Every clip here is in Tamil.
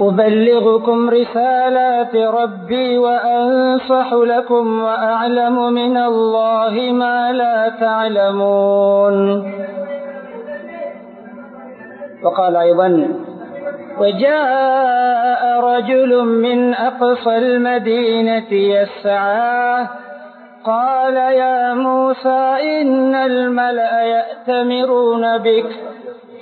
أبلغكم رسالات ربي وأنصح لكم وأعلم من الله ما لا تعلمون. وقال أيضا وجاء رجل من أقصى المدينة يسعى قال يا موسى إن الملأ يأتمرون بك.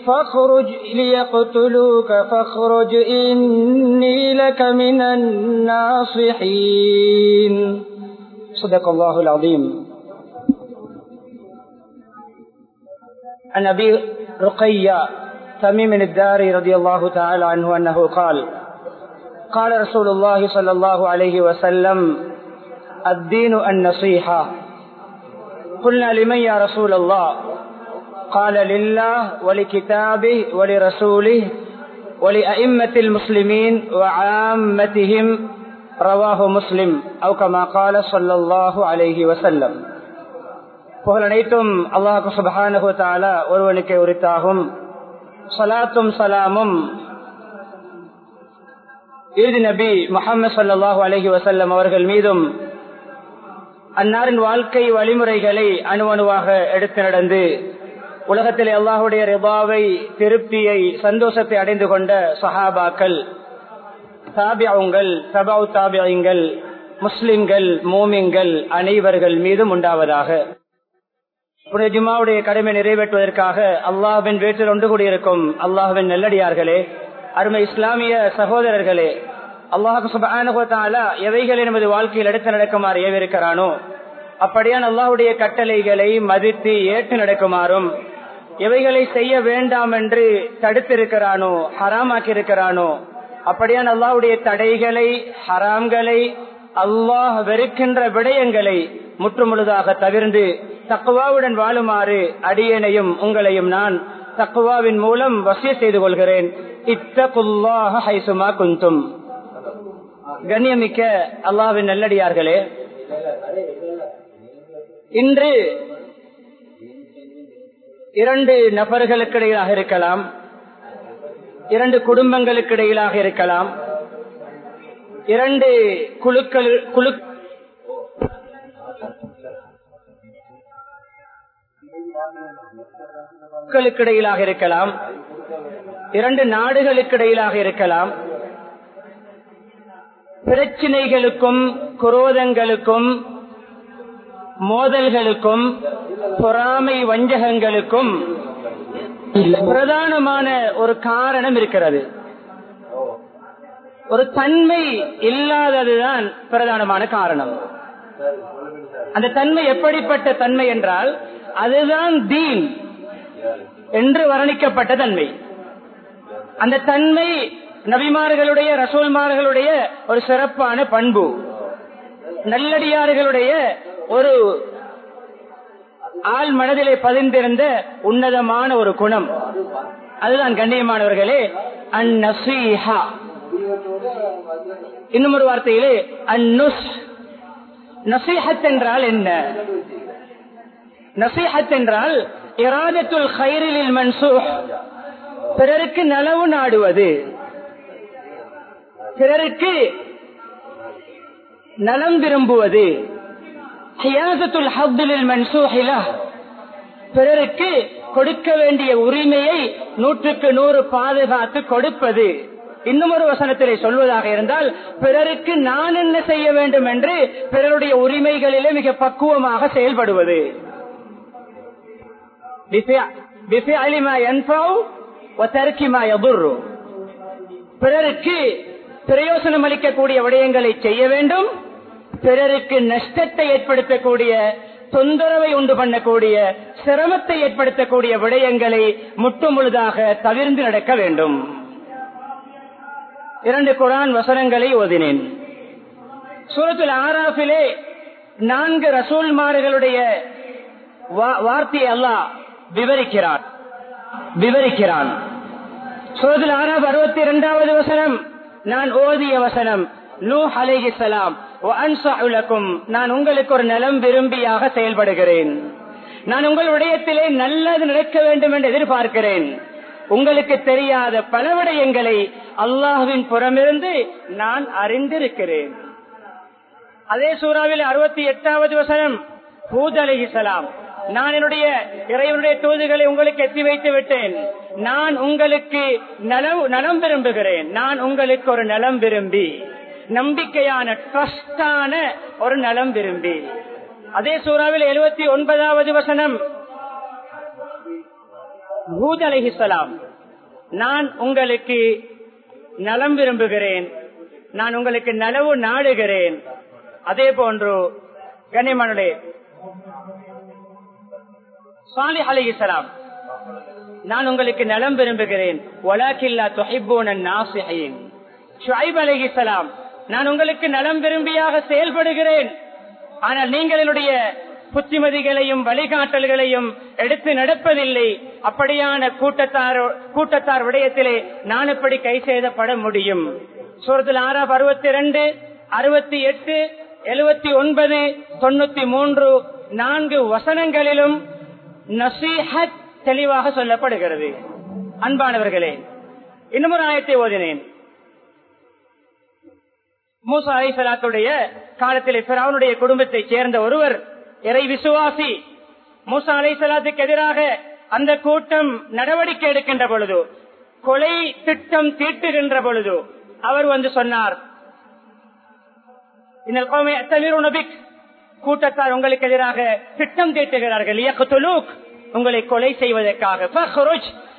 فاخرج ليقتلوك فاخرج إني لك من الناصحين. صدق الله العظيم. عن أبي رقية تميم الداري رضي الله تعالى عنه أنه قال قال رسول الله صلى الله عليه وسلم الدين النصيحة. قلنا لمن يا رسول الله؟ قال لله ولكتابه ولرسوله ولأئمة المسلمين وعامتهم رواه مسلم أو كما قال صلى الله عليه وسلم புகழ் அனைத்தும் அல்லாஹு சுபஹானஹு தாலா ஒருவனுக்கு உரித்தாகும் சலாத்தும் சலாமும் இறுதி நபி முகமது சல்லாஹூ அலஹி வசல்லம் அவர்கள் மீதும் அன்னாரின் வாழ்க்கை வழிமுறைகளை அணுவணுவாக எடுத்து நடந்து உலகத்தில் அல்லாஹுடைய ரிபாவை திருப்தியை சந்தோஷத்தை அடைந்து கொண்ட சஹாபாக்கள் தாபியாவுங்கள் தபாவு தாபியங்கள் முஸ்லிம்கள் மோமிங்கள் அனைவர்கள் மீதும் உண்டாவதாக. ஜுமாவுடைய கடமை நிறைவேற்றுவதற்காக அல்லாஹின் வீட்டில் ஒன்று கூடியிருக்கும். அல்லாஹுவின் நெல்லடியார்களே அருமை இஸ்லாமிய சகோதரர்களே அல்லாஹு சுபானுகத்தாலா எவைகள் நமது வாழ்க்கையில் எடுத்து நடக்குமாறு ஏவிருக்கிறானோ அப்படியான் அல்லாஹுடைய கட்டளைகளை மதித்து ஏற்று நடக்குமாறும் எவைகளை செய்ய வேண்டாம் என்று தடுத்திருக்கிறானோ ஹராமாக்கி இருக்கிறானோ அப்படியான அல்லாஹுடைய தடைகளை ஹராம்களை அல்லாஹ் வெறுக்கின்ற விடயங்களை முற்றுமுழுதாக தவிர்ந்து தக்குவாவுடன் வாழுமாறு அடியனையும் உங்களையும் நான் தக்குவாவின் மூலம் வசிய செய்து கொள்கிறேன். இத்தகுல்லாக ஹைசுமா குந்தும் கண்ணியமிக்க அல்லாவின் நல்லடியார்களே இன்று இரண்டு நபர்களுக்கு இடையிலாக இருக்கலாம். இரண்டு குடும்பங்களுக்கு இடையிலாக இருக்கலாம். இரண்டு குழுக்கள் குழு மக்களுக்கு இடையிலாக இருக்கலாம். இரண்டு நாடுகளுக்கு இடையிலாக இருக்கலாம். பிரச்சினைகளுக்கும் குரோதங்களுக்கும் மோதல்களுக்கும் பொறாமை வஞ்சகங்களுக்கும் பிரதானமான ஒரு காரணம் இருக்கிறது. ஒரு தன்மை இல்லாததுதான் பிரதானமான காரணம். அந்த தன்மை எப்படிப்பட்ட தன்மை என்றால் அதுதான் தீன் என்று வர்ணிக்கப்பட்ட தன்மை. அந்த தன்மை நபிமார்களுடைய ரசோல்மார்களுடைய ஒரு சிறப்பான பண்பு. நல்லடியார்களுடைய ஒரு ஆள் மனதிலே பதிந்திருந்த உன்னதமான ஒரு குணம். அதுதான் கண்ணியமானவர்களே அந்நசீஹா. இன்னும் ஒரு வார்த்தையிலே அந்நுஸ். நசீஹத் என்றால் என்ன? நசீஹத் என்றால் இராதத்துல் ஹைரிலில் மன்சூஹ். பிறருக்கு நலவு நாடுவது. பிறருக்கு நலம் விரும்புவது பிறருக்கு கொடுக்க வேண்டிய உரிமையை நூற்றுக்கு நூறு பாதுகாத்து கொடுப்பது. இன்னும் ஒரு வசனத்திலே சொல்வதாக இருந்தால் பிறருக்கு நான் என்ன செய்ய வேண்டும் என்று பிறருடைய உரிமைகளிலே மிக பக்குவமாக செயல்படுவது. பிறருக்கு பிரயோசனம் அளிக்கக்கூடிய விடயங்களை செய்ய வேண்டும். பிறருக்கு நஷ்டத்தை ஏற்படுத்தக்கூடிய தொந்தரவை உண்டு பண்ணக்கூடிய சிரமத்தை ஏற்படுத்தக்கூடிய விடயங்களை முட்டு முழுதாக தவிர்ந்து நடக்க வேண்டும். இரண்டு குரான் வசனங்களை ஓதினேன். சூரத்தில் ஆராஃபிலே நான்கு ரசூல்மார்களுடைய வார்த்தையை அல்லாஹ் விவரிக்கிறான் விவரிக்கிறான். சூரத்தில் ஆறாம் அறுபத்தி இரண்டாவது வசனம் நான் ஓதிய வசனம் நூ அலைஹிசலாம் நான் உங்களுக்கு ஒரு நலம் விரும்பியாக செயல்படுகிறேன். நான் உங்கள் நல்லது நடக்க வேண்டும் என்று எதிர்பார்க்கிறேன். உங்களுக்கு தெரியாத பல விடயங்களை அல்லாஹுவின் புறமிருந்து நான் அறிந்திருக்கிறேன். அதே சூறாவில் அறுபத்தி எட்டாவது வசனம் பூத் அலிஹிசலாம் நான் என்னுடைய இறைவனுடைய தூதுகளை உங்களுக்கு எத்தி வைத்து விட்டேன். நான் உங்களுக்கு நலம் நலம் விரும்புகிறேன். நான் உங்களுக்கு ஒரு நலம் விரும்பி. நம்பிக்கையான ட்ரஸ்டான ஒரு நலம் விரும்பி. அதே சூறாவில் எழுபத்தி ஒன்பதாவது வசனம். பூத் அலிஹிசலாம் நான் உங்களுக்கு நலம் விரும்புகிறேன். நான் உங்களுக்கு நலவு நாடுகிறேன். அதே போன்று கனிமனுடைய சாலி அலிஹிசலாம் நான் உங்களுக்கு நலம் விரும்புகிறேன். ஒலாக்கில்லா தொஹிபூனன் நாசிஹின். ஷுஐப் அலிஹிசலாம் நான் உங்களுக்கு நலம் விரும்பியாக செயல்படுகிறேன். ஆனால் நீங்கள் என்னுடைய புத்திமதிகளையும் வழிகாட்டல்களையும் எடுத்து நடப்பதில்லை. அப்படியான கூட்டத்தார் கூட்டத்தார் விடயத்திலே நான் எப்படி கை செய்தப்பட முடியும்? சூரத்தில் ஆறாம் அறுபத்தி ரெண்டு அறுபத்தி எட்டு எழுபத்தி ஒன்பது தொண்ணூத்தி மூன்று நான்கு வசனங்களிலும் நசீஹத் தெளிவாக சொல்லப்படுகிறது. அன்பானவர்களே இன்னும் ஒரு ஆயத்தை ஓதினேன். மூசா அலை சலாத்துடைய காலத்திலே பிராவுடைய குடும்பத்தைச் சேர்ந்த ஒருவர் இறை விசுவாசி. மூசா அலை சலாத்துக்கு எதிராக அந்த கூட்டம் நடவடிக்கை எடுக்கின்ற பொழுது கொலை திட்டம் தீட்டுகின்ற பொழுது அவர் வந்து சொன்னார் கூட்டத்தார் உங்களுக்கு எதிராக திட்டம் தீட்டுகிறார்கள். உங்களை கொலை செய்வதற்காக.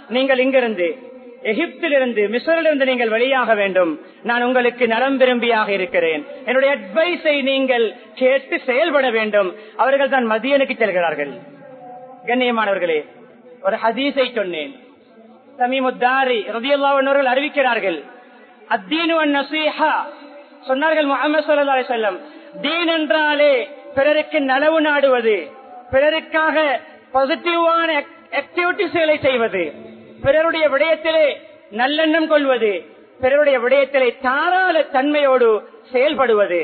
நீங்கள் இங்கிருந்து எகிப்திலிருந்து மிஸ்ரிலிருந்து நீங்கள் வெளியாக வேண்டும். நான் உங்களுக்கு நலம் விரும்பியாக இருக்கிறேன். என்னுடைய அட்வைஸை நீங்கள் கேட்டு செயல்பட வேண்டும். அவர்கள் தான் மதியனுக்கு செல்கிறார்கள். கண்ணியமானவர்களே ஒரு ஹதீஸை சொன்னேன். சமீமுத்தாரி ரதியுல்லாவர்கள் அறிவிக்கிறார்கள். அத்தீனு நசீஹா. சொன்னார்கள் முகமது சல்லா செல்லம் தீன் என்றாலே பிறருக்கு நலவு நாடுவது பிறருக்காக பாசிட்டிவான ஆக்டிவிட்டிஸ்களை செய்வது. பிறருடைய விடயத்திலே நல்லெண்ணம் கொள்வது பிறருடைய விடயத்திலே தாராள தன்மையோடு செயல்படுவது.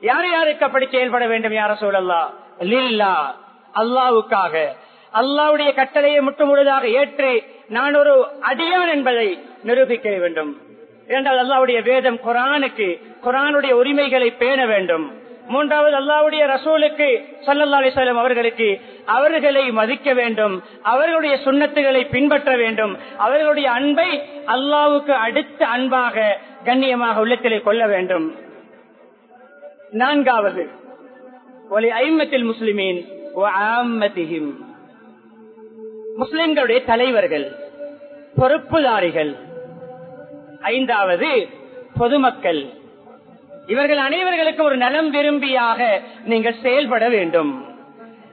யார் யாருக்கு அப்படி செயல்பட வேண்டும் யார சூழல்லா லில்லா அல்லாவுக்காக அல்லாவுடைய கட்டளையை முற்றுமுழுதாக ஏற்று நான் ஒரு அடியான் என்பதை நிரூபிக்க வேண்டும். இரண்டாவது அல்லாவுடைய வேதம் குரானுக்கு குரானுடைய உரிமைகளை பேண வேண்டும். மூன்றாவது அல்லாவுடைய ரசூலுக்கு சல்லல்லா அலிசல்லம் அவர்களுக்கு அவர்களை மதிக்க வேண்டும் அவர்களுடைய சுண்ணத்துகளை பின்பற்ற வேண்டும் அவர்களுடைய அன்பை அல்லாவுக்கு அடுத்த அன்பாக கண்ணியமாக உள்ளத்திலே கொள்ள வேண்டும். நான்காவது ஒலி ஐம்பத்தில் முஸ்லிமீன் முஸ்லிம்களுடைய தலைவர்கள் பொறுப்புதாரிகள். ஐந்தாவது பொதுமக்கள். இவர்கள் அனைவர்களுக்கும் ஒரு நலம் விரும்பியாக நீங்கள் செயல்பட வேண்டும்.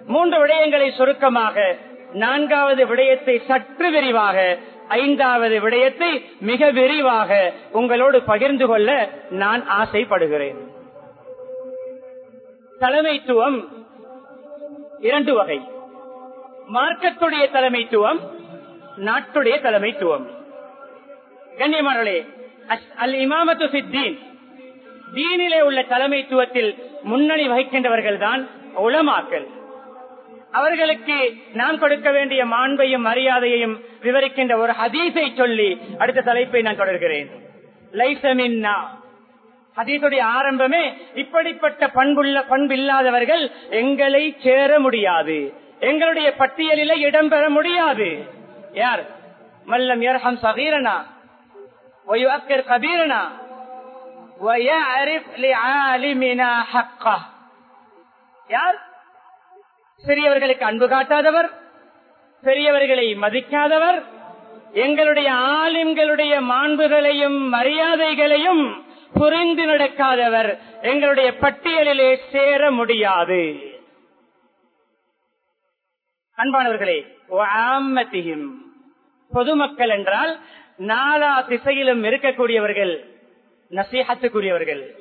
மூன்று விடயங்களை சுருக்கமாக நான்காவது விடயத்தை சற்று விரிவாக ஐந்தாவது விடயத்தை மிக விரிவாக உங்களோடு பகிர்ந்து கொள்ள நான் ஆசைப்படுகிறேன். தலைமைத்துவம் இரண்டு வகை. மார்க்கத்துடைய தலைமைத்துவம் நாட்டுடைய தலைமைத்துவம். கண்ணியமானே அல் இமாமத்து சித்தீன் தீனிலே உள்ள தலைமைத்துவத்தில் முன்னணி வகிக்கின்றவர்கள் தான் உளமாக்கல் அவர்களுக்கு நான் கொடுக்க வேண்டிய மாண்பையும் மரியாதையையும் விவரிக்கின்ற ஒரு ஹதீஸை சொல்லி அடுத்த தலைப்பை நான் தொடர்கிறேன். ஹதீசுடைய ஆரம்பமே இப்படிப்பட்ட பண்புள்ள பண்பில்லாதவர்கள் எங்களை சேர முடியாது. எங்களுடைய பட்டியலில இடம்பெற முடியாது. யார்? மல்லம் யர்ஹம் சகீரனா. ஒய்வாக்கர் கபீரனா. யார்? சிறியவர்களுக்கு அன்பு காட்டாதவர் பெரியவர்களை மதிக்காதவர் எங்களுடைய ஆலிம்களுடைய மாண்புகளையும் மரியாதைகளையும் புரிந்து நடக்காதவர் எங்களுடைய பட்டியலிலே சேர முடியாது. அன்பானவர்களே பொதுமக்கள் என்றால் நாலா திசையிலும் இருக்கக்கூடியவர்கள் நசீகத்துக்குரியவர்கள்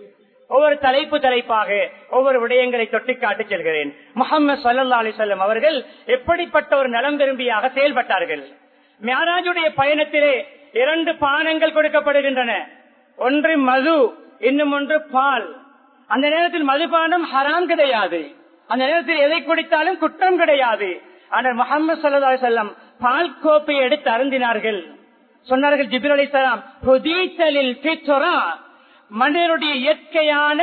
ஒவ்வொரு தலைப்பு தலைப்பாக ஒவ்வொரு விடயங்களை தொட்டிக்காட்டு செல்கிறேன். முகமது சல்லா அலிசல்லம் அவர்கள் எப்படிப்பட்ட ஒரு நலம் விரும்பியாக செயல்பட்டார்கள். மியாராஜுடைய பயணத்திலே இரண்டு பானங்கள் கொடுக்கப்படுகின்றன. ஒன்று மது இன்னும் ஒன்று பால். அந்த நேரத்தில் மதுபானம் ஹராம் கிடையாது. அந்த நேரத்தில் எதை குடித்தாலும் குற்றம் கிடையாது. ஆனால் முகமது சல்லா செல்லம் பால் கோப்பை எடுத்து அருந்தினார்கள். சொன்னார்கள் ஜிபிர் அலிசலாம் மனிதனுடைய இயற்கையான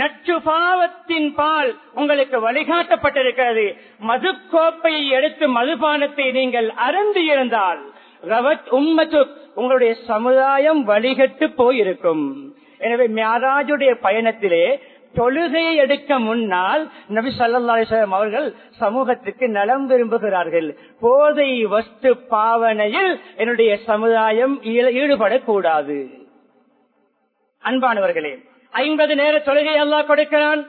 நச்சு பாவத்தின் பால் உங்களுக்கு வழிகாட்டப்பட்டிருக்கிறது. மது கோப்பையை எடுத்து மதுபானத்தை நீங்கள் அருந்து இருந்தால் உம்மத்து உங்களுடைய சமுதாயம் வழிகட்டு போயிருக்கும். எனவே மியாராஜுடைய பயணத்திலே தொழுகையை எடுக்க முன்னால் நபி சல்லாஸ்லாம் அவர்கள் சமூகத்திற்கு நலம் விரும்புகிறார்கள். போதை வஸ்து பாவனையில் என்னுடைய சமுதாயம் ஈடுபடக்கூடாது. அன்பானவர்களே ஐம்பது நேர தொழுகை அல்லாஹ் கொடுக்கிறான்.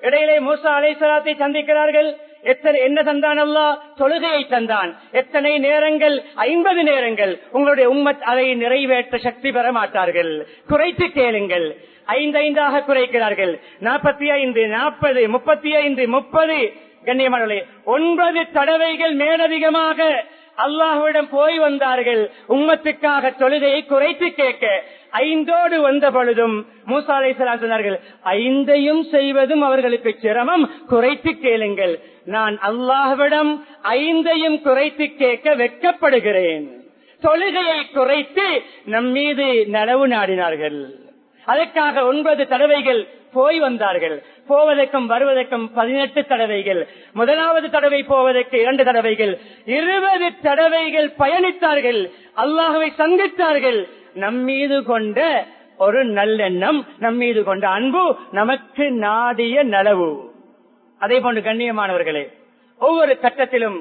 இடையிலே மூசா அலைசலாத்தை சந்திக்கிறார்கள். எத்தனை என்ன தந்தான் அல்லா? தொழுகையை தந்தான். எத்தனை நேரங்கள்? ஐம்பது நேரங்கள். உங்களுடைய உம்மத் அதை நிறைவேற்ற சக்தி பெற மாட்டார்கள். குறைத்து கேளுங்கள். ஐந்து ஐந்தாக குறைக்கிறார்கள். நாற்பத்தி ஐந்து நாற்பது முப்பத்தி ஐந்து முப்பது. கண்ணியமான ஒன்பது தடவைகள் மேலதிகமாக அல்லாஹுவிடம் போய் வந்தார்கள். உம்மத்துக்காக தொழுகையை குறைத்து கேட்க. ஐந்தோடு வந்த பொழுதும் மூசாலை சொன்னார்கள் ஐந்தையும் செய்வதும் அவர்களுக்கு சிரமம் குறைத்து கேளுங்கள். நான் அல்லாஹ்விடம் ஐந்தையும் குறைத்து கேட்க வெட்கப்படுகிறேன். தொழுகையை குறைத்து நம் மீது நனவு நாடினார்கள். அதற்காக ஒன்பது தடவைகள் போய் வந்தார்கள். போவதற்கும் வருவதற்கும் பதினெட்டு தடவைகள். முதலாவது தடவை போவதற்கு இரண்டு தடவைகள். இருபது தடவைகள் பயணித்தார்கள். அல்லாஹுவை சந்தித்தார்கள். நம்மீது கொண்ட ஒரு நல்லெண்ணம் நம்மீது கொண்ட அன்பு நமக்கு நாடிய நலவு. அதே போன்று கண்ணியமானவர்களே ஒவ்வொரு கட்டத்திலும்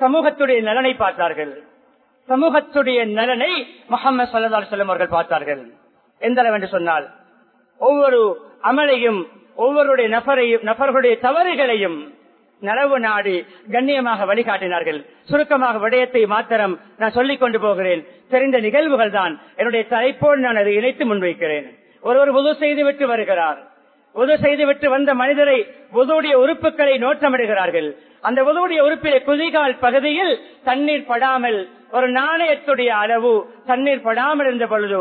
சமூகத்துடைய நலனை பார்த்தார்கள். சமூகத்துடைய நலனை முகமது சல்லா செல்லம் அவர்கள் பார்த்தார்கள். எந்த என்று சொன்னால் ஒவ்வொரு அமலையும் ஒவ்வொருடைய நபரையும் நபர்களுடைய தவறுகளையும் நலவு நாடி கண்ணியமாக வழிகாட்டினார்கள். சுருக்கமாக விடயத்தை மாத்திரம் நான் சொல்லிக் கொண்டு போகிறேன். தெரிந்த நிகழ்வுகள் தான் என்னுடைய தலைப்போடு நான் அதை இணைத்து முன்வைக்கிறேன். ஒருவர் உது செய்துவிட்டு வருகிறார். உது செய்துவிட்டு வந்த மனிதரை உதவுடைய உறுப்புகளை நோட்டமிடுகிறார்கள். அந்த உதவுடைய உறுப்பிலே குதிகால் பகுதியில் தண்ணீர் படாமல் ஒரு நாணயத்துடைய அளவு தண்ணீர் படாமல் இருந்த பொழுது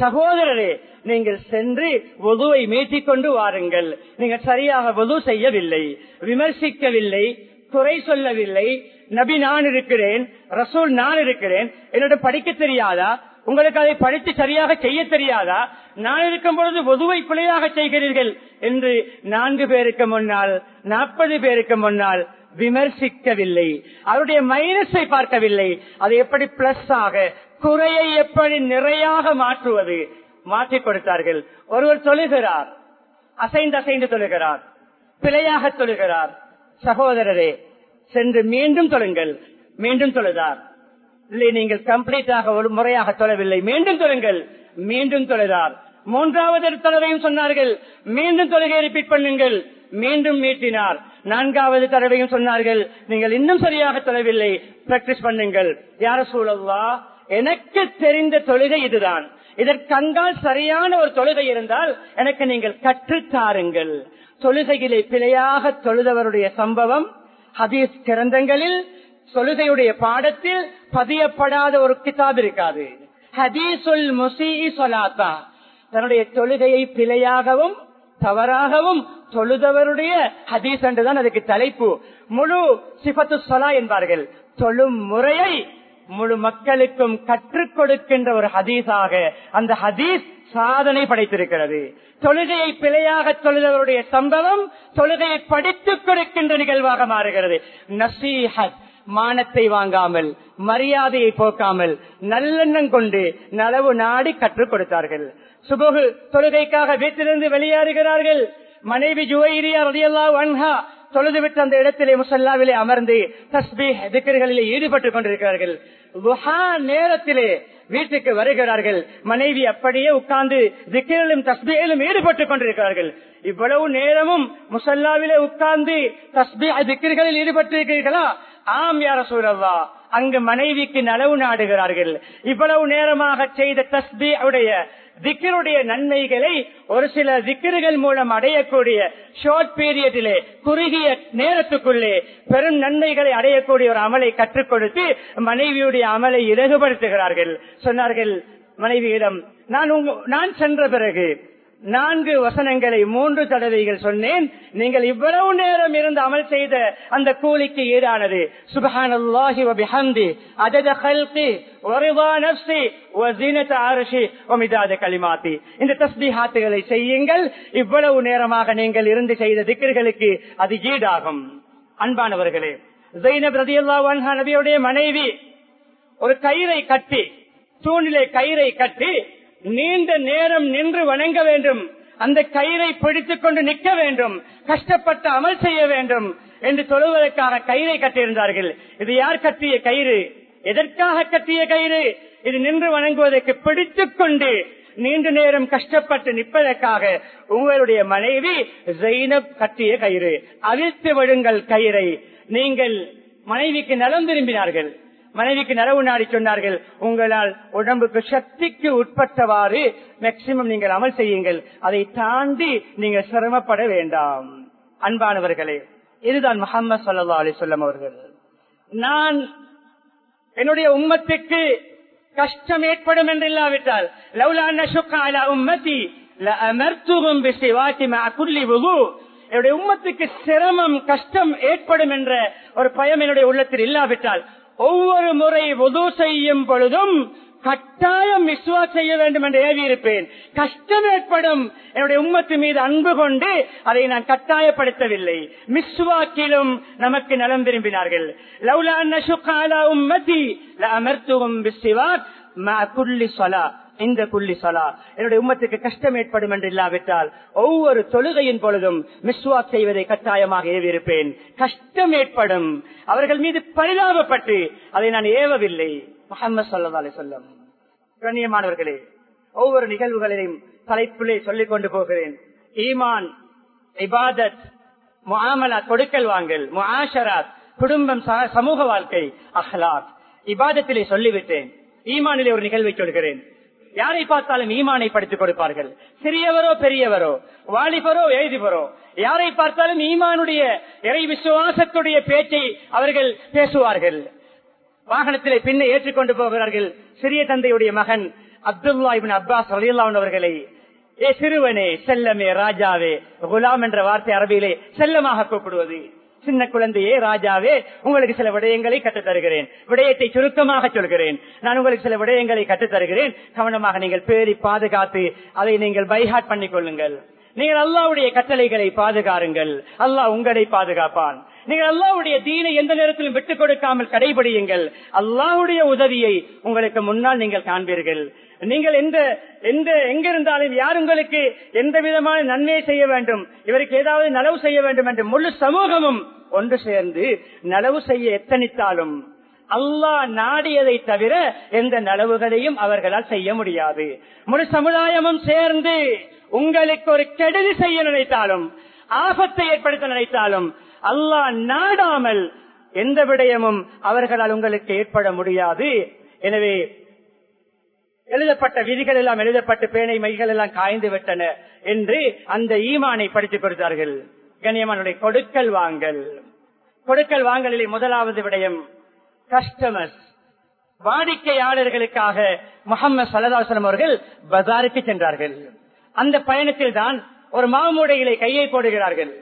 சகோதரரே நீங்கள் சென்று வதுவை மீட்டிக் கொண்டு வாருங்கள். நீங்கள் சரியாக வது செய்யவில்லை விமர்சிக்கவில்லை குறை சொல்லவில்லை. நபி நான் இருக்கிறேன் ரசூல் நான் இருக்கிறேன். என்னோட படிக்க தெரியாதா? உங்களுக்கு அதை படித்து சரியாக செய்ய தெரியாதா? நான் இருக்கும் பொழுது பொதுவை பிழையாக செய்கிறீர்கள் என்று நான்கு பேருக்கு முன்னால் நாற்பது பேருக்கு முன்னால் விமர்சிக்கவில்லை. அவருடைய மைனஸை பார்க்கவில்லை. அதை எப்படி பிளஸ் ஆக குறையை எப்படி நிறையாக மாற்றுவது? மாற்றி கொடுத்தார்கள். ஒருவர் தொழுகிறார் அசைந்து அசைந்து தொழுகிறார் பிழையாக தொழுகிறார் சகோதரரே சென்று மீண்டும் தொழுங்கள் மீண்டும் தொழுதார் இல்லை நீங்கள் கம்ப்ளீட்டாக ஒரு முறையாக தொழவில்லை மீண்டும் தொழுங்கள் மீண்டும் தொழுதார் மூன்றாவது தொலைவையும் சொன்னார்கள். மீண்டும் தொழுகை ரிப்பீட் பண்ணுங்கள். மீண்டும் மீட்டினார் நான்காவது தடவையும் சொன்னார்கள். நீங்கள் இன்னும் சரியாக தொலைவில்லை பிராக்டிஸ் பண்ணுங்கள். யார சூழல்லா எனக்கு தெரிந்த தொழுகை இதுதான். இதற்கங்கால் சரியான ஒரு தொழுகை இருந்தால் எனக்கு நீங்கள் கற்றுத்தாருங்கள் தொழுகையிலே பிழையாக தொழுதவருடைய சம்பவம் ஹதீஸ் கிரந்தங்களில் தொழுகையுடைய பாடத்தில் பதியப்படாத ஒரு கிதாப் இருக்காது. ஹதீசுல் முசி சொலாத்தா. தன்னுடைய தொழுகையை பிழையாகவும் தவறாகவும் தொழுதவருடைய ஹதீஸ் என்றுதான் அதுக்கு தலைப்பு. முழு சிபத்து சொலா என்பார்கள். தொழும் முறையை முழு மக்களுக்கும் கற்றுக் கொடுக்கின்ற ஒரு ஹதீஸாக அந்த ஹதீஸ் சாதனை படைத்திருக்கிறது. தொழுகையை பிழையாக தொழுதவருடைய சம்பவம் தொழுகையை படித்துக் கொடுக்கின்ற நிகழ்வாக மாறுகிறது. நசீஹத் மானத்தை வாங்காமல் மரியாதையை போக்காமல் நல்லெண்ணம் கொண்டு நலவு நாடி கற்றுக் கொடுத்தார்கள். சுபகு தொழுகைக்காக வீட்டிலிருந்து வெளியேறுகிறார்கள். மனைவி ஜுவைரியா ரதியல்லா வன்ஹா தொழுதுவிட்டு அந்த இடத்திலே முசல்லாவிலே அமர்ந்து தஸ்பி திக்கர்களிலே ஈடுபட்டுக் கொண்டிருக்கிறார்கள். நேரத்திலே வீட்டுக்கு வருகிறார்கள். மனைவி அப்படியே உட்கார்ந்து திக்கிலும் தஸ்பியிலும் ஈடுபட்டுக் கொண்டிருக்கிறார்கள். இவ்வளவு நேரமும் முசல்லாவிலே உட்கார்ந்து தஸ்பி திக்கர்களில் ஈடுபட்டிருக்கிறீர்களா? ஆம் யார சூழல்லா அங்கு மனைவிக்கு நலவு நாடுகிறார்கள். இவ்வளவு நேரமாக செய்த தஸ்பி உடைய திக்கருடைய நன்மைகளை ஒரு சில திக்கர்கள் மூலம் அடையக்கூடிய ஷார்ட் பீரியடிலே குறுகிய நேரத்துக்குள்ளே பெரும் நன்மைகளை அடையக்கூடிய ஒரு அமலை கற்றுக் கொடுத்து மனைவியுடைய அமலை இலகுபடுத்துகிறார்கள். சொன்னார்கள் மனைவியிடம் நான் உங்க நான் சென்ற பிறகு நான்கு வசனங்களை மூன்று தடவைகள் சொன்னேன். நீங்கள் இவ்வளவு நேரம் இருந்து அமல் செய்த அந்த கூலிக்கு ஈடானது. சுபஹானல்லாஹி வபிஹம்தி. அதத கல்கி வரிதா நஃப்ஸி வஸீனத அர்ஷி கலிமாத்தி. இந்த தஸ்பிஹாத்துகளை செய்யுங்கள். இவ்வளவு நேரமாக நீங்கள் இருந்து செய்த திக்கர்களுக்கு அது ஈடாகும். அன்பானவர்களே ஜைனப் ரதியல்லாஹு நபியுடைய மனைவி ஒரு கயிறை கட்டி தூணிலே கயிறை கட்டி நீண்ட நேரம் நின்று வணங்க வேண்டும். அந்த கயிறை பிடித்துக் கொண்டு நிற்க வேண்டும். கஷ்டப்பட்டு அமல் செய்ய வேண்டும் என்று சொல்வதற்காக கயிறை கட்டியிருந்தார்கள். இது யார் கட்டிய கயிறு? எதற்காக கட்டிய கயிறு? இது நின்று வணங்குவதற்கு பிடித்துக் கொண்டு நீண்ட நேரம் கஷ்டப்பட்டு நிற்பதற்காக உங்களுடைய மனைவி ஜெயினப் கட்டிய கயிறு. அவிழ்த்து விடுங்கள் கயிறை. நீங்கள் மனைவிக்கு நலம் விரும்பினார்கள். மனைவிக்கு நரவு நாடி சொன்னார்கள் உங்களால் உடம்புக்கு சக்திக்கு உட்பட்டவாறு மேக்சிமம் நீங்கள் அமல் செய்யுங்கள். அதை தாண்டி நீங்கள் சிரமப்பட வேண்டாம். அன்பானவர்களே இதுதான் முகமது சல்லா அலி சொல்லம் அவர்கள். நான் என்னுடைய உம்மத்துக்கு கஷ்டம் ஏற்படும் என்று இல்லாவிட்டால் லவ்லான சுக்காலா உம்மத்தி அமர்த்துவம் என்னுடைய உம்மத்துக்கு சிரமம் கஷ்டம் ஏற்படும் என்ற ஒரு பயம் என்னுடைய உள்ளத்தில் இல்லாவிட்டால் ஒவ்வொரு முறை உதவு செய்யும் பொழுதும் கட்டாயம் விஸ்வா செய்ய வேண்டும் என்று ஏவி இருப்பேன் கஷ்டம் ஏற்படும். என்னுடைய உம்மத்து மீது அன்பு கொண்டு அதை நான் கட்டாயப்படுத்தவில்லை. மிஸ்வாக்கிலும் நமக்கு நலம் விரும்பினார்கள். லவ்லா நசுகாலா உம்மதி அமர்த்துவும் விஸ்வாக் இந்த புள்ளி சொலா என்னுடைய உம்மத்துக்கு கஷ்டம் ஏற்படும் என்று இல்லாவிட்டால் ஒவ்வொரு தொழுகையின் பொழுதும் மிஸ்வாக் செய்வதை கட்டாயமாக ஏவிருப்பேன் கஷ்டம் ஏற்படும். அவர்கள் மீது பரிதாபப்பட்டு அதை நான் ஏவவில்லை. முகமது சொல்லதாலே அலி சொல்லம் கண்ணியமானவர்களே ஒவ்வொரு நிகழ்வுகளையும் தலைப்பிலே சொல்லிக் கொண்டு போகிறேன். ஈமான் இபாதத் முகாமலா கொடுக்கல் வாங்கல் முஆஷராத் குடும்பம் சமூக வாழ்க்கை அஹ்லாத் இபாதத்திலே சொல்லிவிட்டேன். ஈமானிலே ஒரு நிகழ்வை சொல்கிறேன். யாரை பார்த்தாலும் ஈமானை படித்துக் கொடுப்பார்கள். சிறியவரோ பெரியவரோ வாலிபரோ எழுதிபரோ யாரை பார்த்தாலும் ஈமானுடைய இறை விசுவாசத்துடைய பேச்சை அவர்கள் பேசுவார்கள். வாகனத்திலே பின்ன ஏற்றுக்கொண்டு போகிறார்கள். சிறிய தந்தையுடைய மகன் அப்துல்லா இபின் அப்பாஸ் அவர்களை ஏ சிறுவனே செல்லமே ராஜாவே குலாம் என்ற வார்த்தை அரபியிலே செல்லமாக கூப்பிடுவது. சின்ன குழந்தையே ராஜாவே உங்களுக்கு சில விடயங்களை கற்றுத் தருகிறேன் விடயத்தை சுருக்கமாக சொல்கிறேன். நான் உங்களுக்கு சில விடயங்களை கற்றுத் தருகிறேன் கவனமாக நீங்கள் பேரி பாதுகாத்து அதை நீங்கள் பைஹாட் பண்ணிக் கொள்ளுங்கள். நீங்கள் அல்லாவுடைய கட்டளைகளை பாதுகாருங்கள். அல்லாஹ் உங்களை பாதுகாப்பான். நீங்கள் அல்லாவுடைய தீனை எந்த நேரத்திலும் விட்டுக் கொடுக்காமல் கடைபிடியுங்கள். அல்லாவுடைய உதவியை உங்களுக்கு முன்னால் நீங்கள் காண்பீர்கள். நீங்கள் எந்த எந்த எங்க இருந்தாலும் யார் உங்களுக்கு எந்த விதமான நன்மையை செய்ய வேண்டும் இவருக்கு ஏதாவது நலவு செய்ய வேண்டும் என்று முழு சமூகமும் ஒன்று சேர்ந்து நலவு செய்ய எத்தனித்தாலும் அல்லாஹ் நாடியதை தவிர எந்த நலவுகளையும் அவர்களால் செய்ய முடியாது. முழு சமுதாயமும் சேர்ந்து உங்களுக்கு ஒரு கெடுதி செய்ய நினைத்தாலும் ஆபத்தை ஏற்படுத்த நினைத்தாலும் அல்லாஹ் நாடாமல் எந்த விடயமும் அவர்களால் உங்களுக்கு ஏற்பட முடியாது. எனவே எழுதப்பட்ட விதிகள் எல்லாம் எழுதப்பட்ட பேனை மைகள் எல்லாம் காய்ந்து விட்டன என்று அந்த ஈமானை படித்துக் கொடுத்தார்கள். கண்ணியமானுடைய கொடுக்கல் வாங்கல். கொடுக்கல் வாங்கலிலே முதலாவது விடயம் கஸ்டமர்ஸ் வாடிக்கையாளர்களுக்காக முகமது சலதாசனம் அவர்கள் பஜாருக்கு சென்றார்கள். அந்த பயணத்தில் தான் ஒரு மாவுமூடையிலே கையை போடுகிறார்கள்.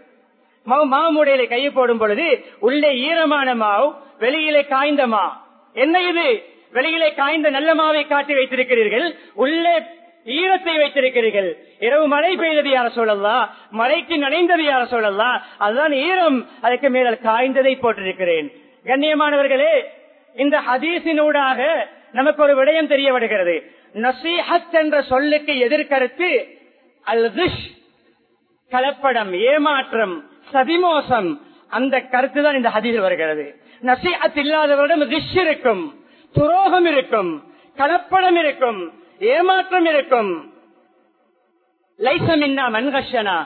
மாமூடையிலே கையை போடும் பொழுது உள்ளே ஈரமான மாவு வெளியிலே காய்ந்த மா. என்ன இது? வெளியிலே காய்ந்த நல்ல மாவை காட்டி வைத்திருக்கிறீர்கள் உள்ளே ஈரத்தை வைத்திருக்கிறீர்கள். இரவு மழை பெய்தது யார சொல்லலாம் மழைக்கு நனைந்தது யார சொல்லலாம் அதுதான் ஈரம். அதுக்கு மேல காய்ந்ததை போட்டிருக்கிறேன். கண்ணியமானவர்களே இந்த ஹதீசினூடாக நமக்கு ஒரு விடயம் தெரிய வருகிறது நசீஹத் என்ற சொல்லுக்கு எதிர்கருத்து அல் கலப்படம் ஏமாற்றம் சதிமோசம் அந்த கருத்து தான் இந்த ஹதீஸ் வருகிறது. நசீஹத் இல்லாதவரிடம் ரிஷ் இருக்கும் துரோகம் இருக்கும் கலப்படம் இருக்கும் ஏமாற்றம் இருக்கும். லைசமின்னா மன்கஷனா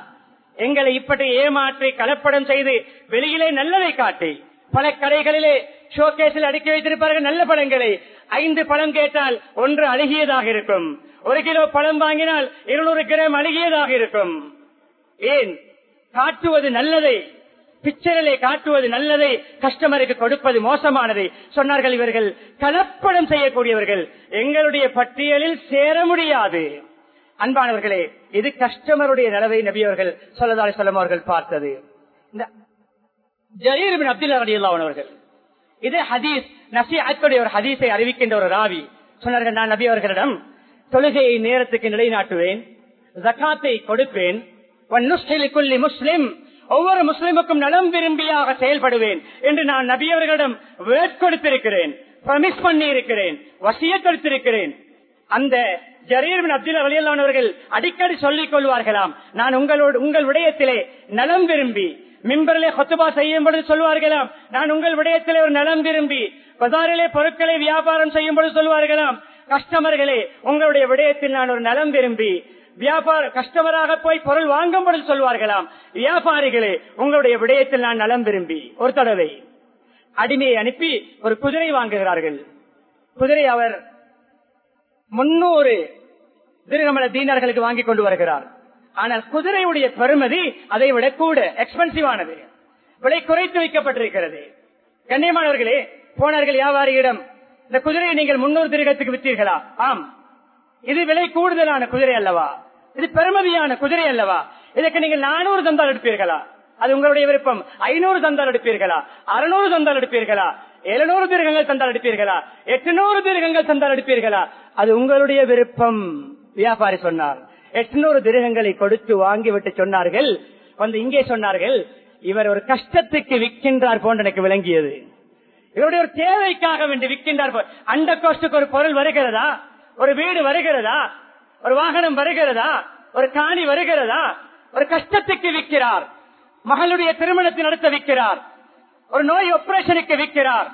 எங்களை இப்படி ஏமாற்றி கலப்படம் செய்து வெளியிலே நல்லதை காட்டி பல கடைகளிலே ஷோகேஸில் அடுக்கி வைத்திருப்பார்கள் நல்ல படங்களை ஐந்து படம் கேட்டால் ஒன்று அழுகியதாக இருக்கும். ஒரு கிலோ பழம் வாங்கினால் இருநூறு கிராம் அழுகியதாக இருக்கும். ஏன்? காட்டுவது நல்லதை பிக்சரிலே காட்டுவது நல்லதை கஸ்டமருக்கு கொடுப்பது மோசமானதை சொன்னார்கள் இவர்கள். கலப்படம் செய்யக்கூடியவர்கள். எங்களுடைய பட்டியலில் சேர முடியாது. அன்பானவர்களே இது கஸ்டமருடைய நிலவை நபியவர்கள் சொல்லதாரி சொல்லம் அவர்கள் பார்த்தது. இந்த அப்துல்லா ரலியல்லாஹு அவர்கள் இது ஹதீஸ் நசீஹத்துடைய ஒரு ஹதீஸை அறிவிக்கின்ற ஒரு ராவி. சொன்னார்கள் நான் நபி அவர்களிடம் தொழுகையை நேரத்துக்கு நிலைநாட்டுவேன் ஜக்காத்தை கொடுப்பேன். முஸ்லிம் ஒவ்வொரு முஸ்லிமுக்கும் நலம் விரும்பியாக செயல்படுவேன் என்று நான் நபியவர்களிடம் வேட் கொடுத்திருக்கிறேன் பிரமிஸ் பண்ணி இருக்கிறேன் வசிய கொடுத்திருக்கிறேன் அந்த ஜரீர் அப்துல் அலியல்லானவர்கள் அடிக்கடி சொல்லிக் கொள்வார்களாம் நான் உங்களோடு உங்கள் விடயத்திலே நலம் விரும்பி மிம்பரிலே கொத்துபா செய்யும் பொழுது சொல்வார்களாம் நான் உங்கள் விடயத்திலே ஒரு நலம் விரும்பி பஜாரிலே பொருட்களை வியாபாரம் செய்யும் பொழுது சொல்வார்களாம் கஸ்டமர்களே உங்களுடைய விடயத்தில் நான் ஒரு நலம் விரும்பி வியாபார கஸ்டமராக போய் பொருள் வாங்கும் பொழுது சொல்வார்களாம் வியாபாரிகளே உங்களுடைய விடயத்தில் நான் நலம் விரும்பி. ஒரு தடவை. அடிமையை அனுப்பி ஒரு குதிரை வாங்குகிறார்கள். குதிரை அவர் முன்னூறு திருகமல தீனர்களுக்கு வாங்கி கொண்டு வருகிறார். ஆனால் குதிரையுடைய பெருமதி அதை விட கூட எக்ஸ்பென்சிவ் ஆனது. விலை குறைத்து வைக்கப்பட்டிருக்கிறது கண்ணியமானவர்களே போனார்கள் வியாபாரியிடம் இந்த குதிரையை நீங்கள் முன்னூறு திரகத்துக்கு விற்றீர்களா ஆம். இது விலை கூடுதலான குதிரை அல்லவா? இது பெருமதியான குதிரை அல்லவா? இதற்கு நீங்கள் நானூறு தந்தால் எடுப்பீர்களா? அது உங்களுடைய விருப்பம். ஐநூறு தந்தால் எடுப்பீர்களா? அறுநூறு தந்தால் எடுப்பீர்களா? எழுநூறு தீர்க்கங்கள் தந்தால் எடுப்பீர்களா? எட்டுநூறு தீர்க்கங்கள் தந்தால் எடுப்பீர்களா? அது உங்களுடைய விருப்பம். வியாபாரி சொன்னார். எட்நூறு திருகங்களை கொடுத்து வாங்கிவிட்டு சொன்னார்கள். வந்து இங்கே சொன்னார்கள் இவர் ஒரு கஷ்டத்துக்கு விற்கின்றார் போன்று எனக்கு விளங்கியது. இவருடைய ஒரு தேவைக்காக வேண்டி விற்கின்றார் போ- அந்த கோஷ்டுக்கு ஒரு பொருள் வருகிறதா? ஒரு வீடு வருகிறதா? ஒரு வாகனம் வருகிறதா? ஒரு காணி வருகிறதா? ஒரு கஷ்டத்துக்கு விற்கிறார். மகளுடைய திருமணத்தை நடத்த விற்கிறார். ஒரு நோய் ஆபரேஷனுக்கு விற்கிறார்.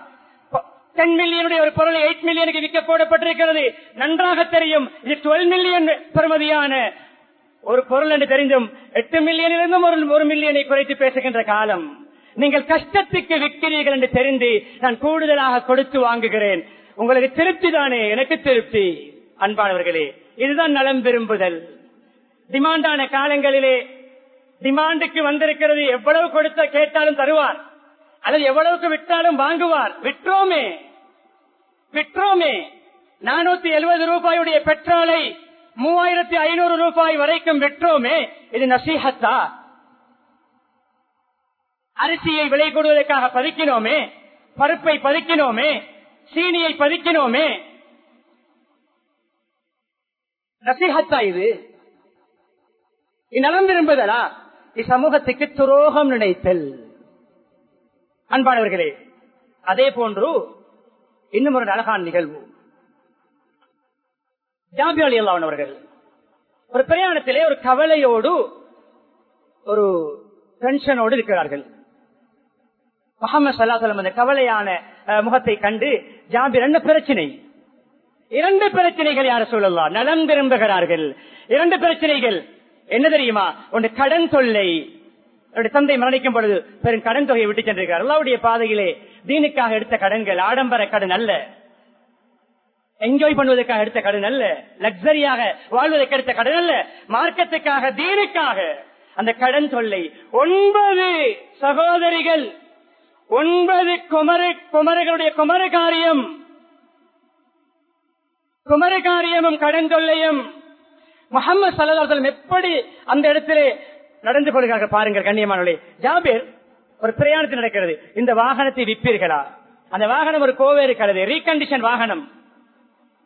டென் மில்லியனுடைய ஒரு பொருளை எயிட் மில்லியனுக்கு விற்க போடப்பட்டிருக்கிறது. நன்றாக தெரியும். இது டுவெல் மில்லியன் பெறுமதியான ஒரு பொருள் என்று தெரிந்தும் எட்டு மில்லியனிலிருந்தும் ஒரு ஒரு மில்லியனை குறைத்து பேசுகின்ற காலம். நீங்கள் கஷ்டத்துக்கு விற்கிறீர்கள் என்று தெரிந்து நான் கூடுதலாக கொடுத்து வாங்குகிறேன். உங்களுக்கு திருப்தி தானே எனக்கு திருப்தி. அன்பானவர்களே இதுதான் நலம் விரும்புதல். டிமாண்டான காலங்களிலே டிமாண்டுக்கு வந்திருக்கிறது எவ்வளவு கொடுத்த கேட்டாலும் தருவார். அல்லது எவ்வளவுக்கு விட்டாலும் வாங்குவார். விற்றோமே. விற்றோமே. நானூத்தி எழுபது ரூபாயுடைய பெட்ரோலை மூவாயிரத்தி ஐநூறு ரூபாய் வரைக்கும் விற்றோமே. இது நசீஹத்தா. அரிசியை விலை கூடுவதற்காக பதுக்கினோமே பருப்பை பதுக்கினோமே சீனியை பதுக்கினோமே நசீஹத்தா இது. நலம் விரும்புதலா இச்சமூகத்துக்கு துரோகம் நினைத்தல். அன்பானவர்களே அதே போன்று இன்னும் ஒரு அழகான நிகழ்வு. ஜாபி அலி அவர்கள் ஒரு பிரயாணத்திலே ஒரு கவலையோடு ஒரு டென்ஷனோடு இருக்கிறார்கள். முகமது சல்லாசலம் அந்த கவலையான முகத்தை கண்டு ஜாபிர் என்ன பிரச்சனை? இரண்டு பிரச்சனைகள் யார சொல்லலாம் நலம் விரும்புகிறார்கள். இரண்டு பிரச்சனைகள். என்ன தெரியுமா? ஒன்று கடன் தொல்லை. தந்தை மரணிக்கும் பொழுது பெரும் கடன் தொகையை விட்டு சென்றிருக்கிறார். அல்லாவுடைய பாதையிலே தீனுக்காக எடுத்த கடன்கள் ஆடம்பர கடன் அல்ல. என்ஜாய் பண்ணுவதற்காக எடுத்த கடன் அல்ல. லக்ஸரியாக வாழ்வதற்கு எடுத்த கடன் அல்ல. மார்க்கத்துக்காக தீனுக்காக. அந்த கடன் தொல்லை. ஒன்பது சகோதரிகள் ஒன்பது குமரை குமரர்களுடைய குமர காரியம். குமர காரியமும் கடன் தொல்லையும். முகமது சல்லாசலம் எப்படி அந்த இடத்திலே நடந்து கொள்கிறார்கள் பாருங்கள் கண்ணியமானவர்களே. ஜாபீர் ஒரு பிரயாணத்தில் நடக்கிறது. இந்த வாகனத்தை விற்பீர்களா? அந்த வாகனம் ஒரு கோவை இருக்கிறது ரீகண்டிஷன் வாகனம்.